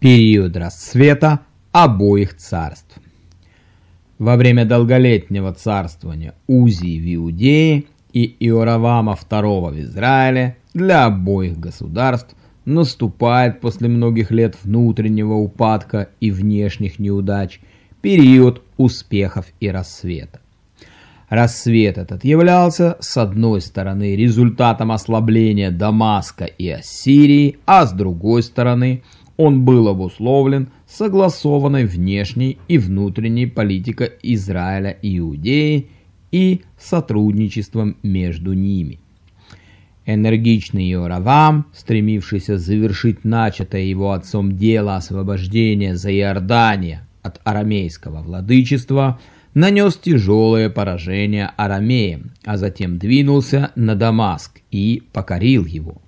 период расцвета обоих царств. Во время долголетнего царствования Узии в Иудее и Иоравама II в Израиле для обоих государств наступает после многих лет внутреннего упадка и внешних неудач период успехов и рассвета. Рассвет этот являлся, с одной стороны, результатом ослабления Дамаска и Ассирии, а с другой стороны – он был обусловлен согласованной внешней и внутренней политикой Израиля и Иудеи и сотрудничеством между ними. Энергичный Иоравам, стремившийся завершить начатое его отцом дело освобождения за Иордания от арамейского владычества, нанес тяжелое поражение арамеям, а затем двинулся на Дамаск и покорил его.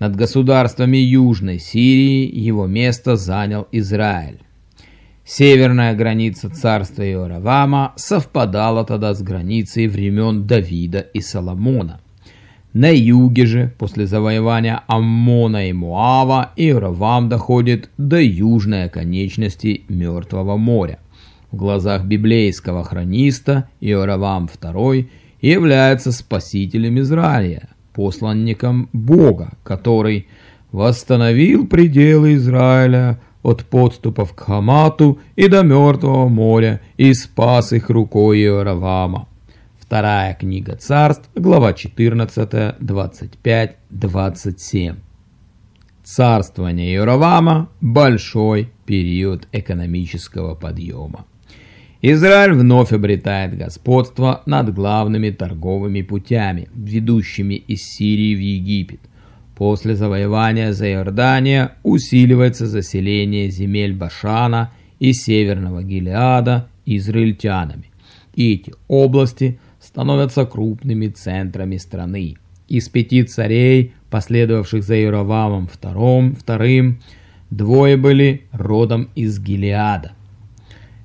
Над государствами Южной Сирии его место занял Израиль. Северная граница царства Иоравама совпадала тогда с границей времен Давида и Соломона. На юге же, после завоевания Аммона и Муава, Иоравам доходит до южной оконечности Мертвого моря. В глазах библейского хрониста Иоравам II является спасителем Израиля – посланником Бога, который восстановил пределы Израиля от подступов к Хамату и до Мертвого моря и спас их рукой Иоравама. Вторая книга царств, глава 14, 25, 27. Царствование Иоравама – большой период экономического подъема. Израиль вновь обретает господство над главными торговыми путями, ведущими из Сирии в Египет. После завоевания за Иордания усиливается заселение земель Башана и Северного Гилеада израильтянами. И эти области становятся крупными центрами страны. Из пяти царей, последовавших за Иеровамом II, двое были родом из Гилеада.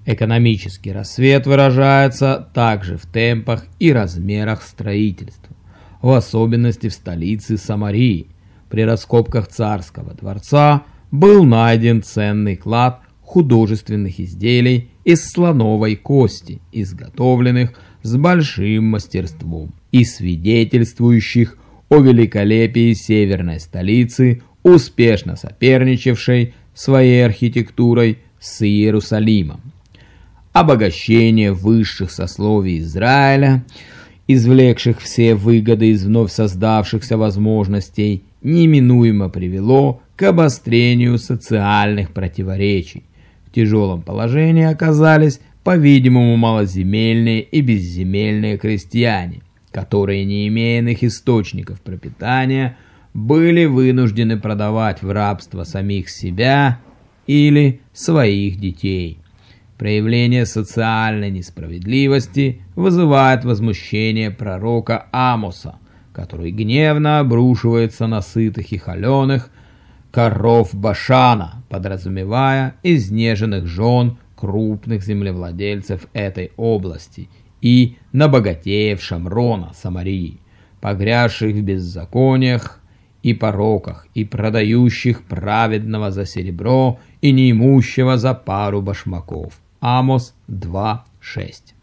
Экономический рассвет выражается также в темпах и размерах строительства, в особенности в столице Самарии. При раскопках царского дворца был найден ценный клад художественных изделий из слоновой кости, изготовленных с большим мастерством и свидетельствующих о великолепии северной столицы, успешно соперничавшей своей архитектурой с Иерусалимом обогащение высших сословий Израиля, извлекших все выгоды из вновь создавшихся возможностей, неминуемо привело к обострению социальных противоречий. В тяжелом положении оказались, по-видимому, малоземельные и безземельные крестьяне, которые, не имея иных источников пропитания, были вынуждены продавать в рабство самих себя или своих детей. Проявление социальной несправедливости вызывает возмущение пророка Амоса, который гневно обрушивается на сытых и холеных коров Башана, подразумевая изнеженных жен крупных землевладельцев этой области и на богатеев Шамрона, Самарии, погрязших в беззакониях и пороках, и продающих праведного за серебро и неимущего за пару башмаков. Амос 2.6.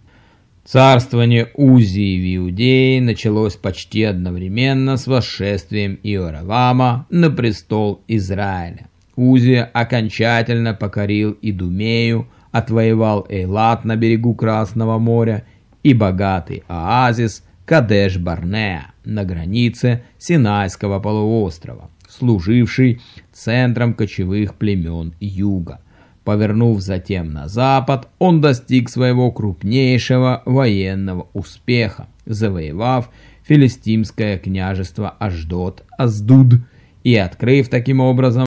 Царствование Узии в Иудее началось почти одновременно с восшествием Иоравама на престол Израиля. Узия окончательно покорил Идумею, отвоевал Эйлат на берегу Красного моря и богатый оазис Кадеш-Барнеа на границе Синайского полуострова, служивший центром кочевых племен юга. Повернув затем на запад, он достиг своего крупнейшего военного успеха, завоевав филистимское княжество Аждот, Аздуд и открыв таким образом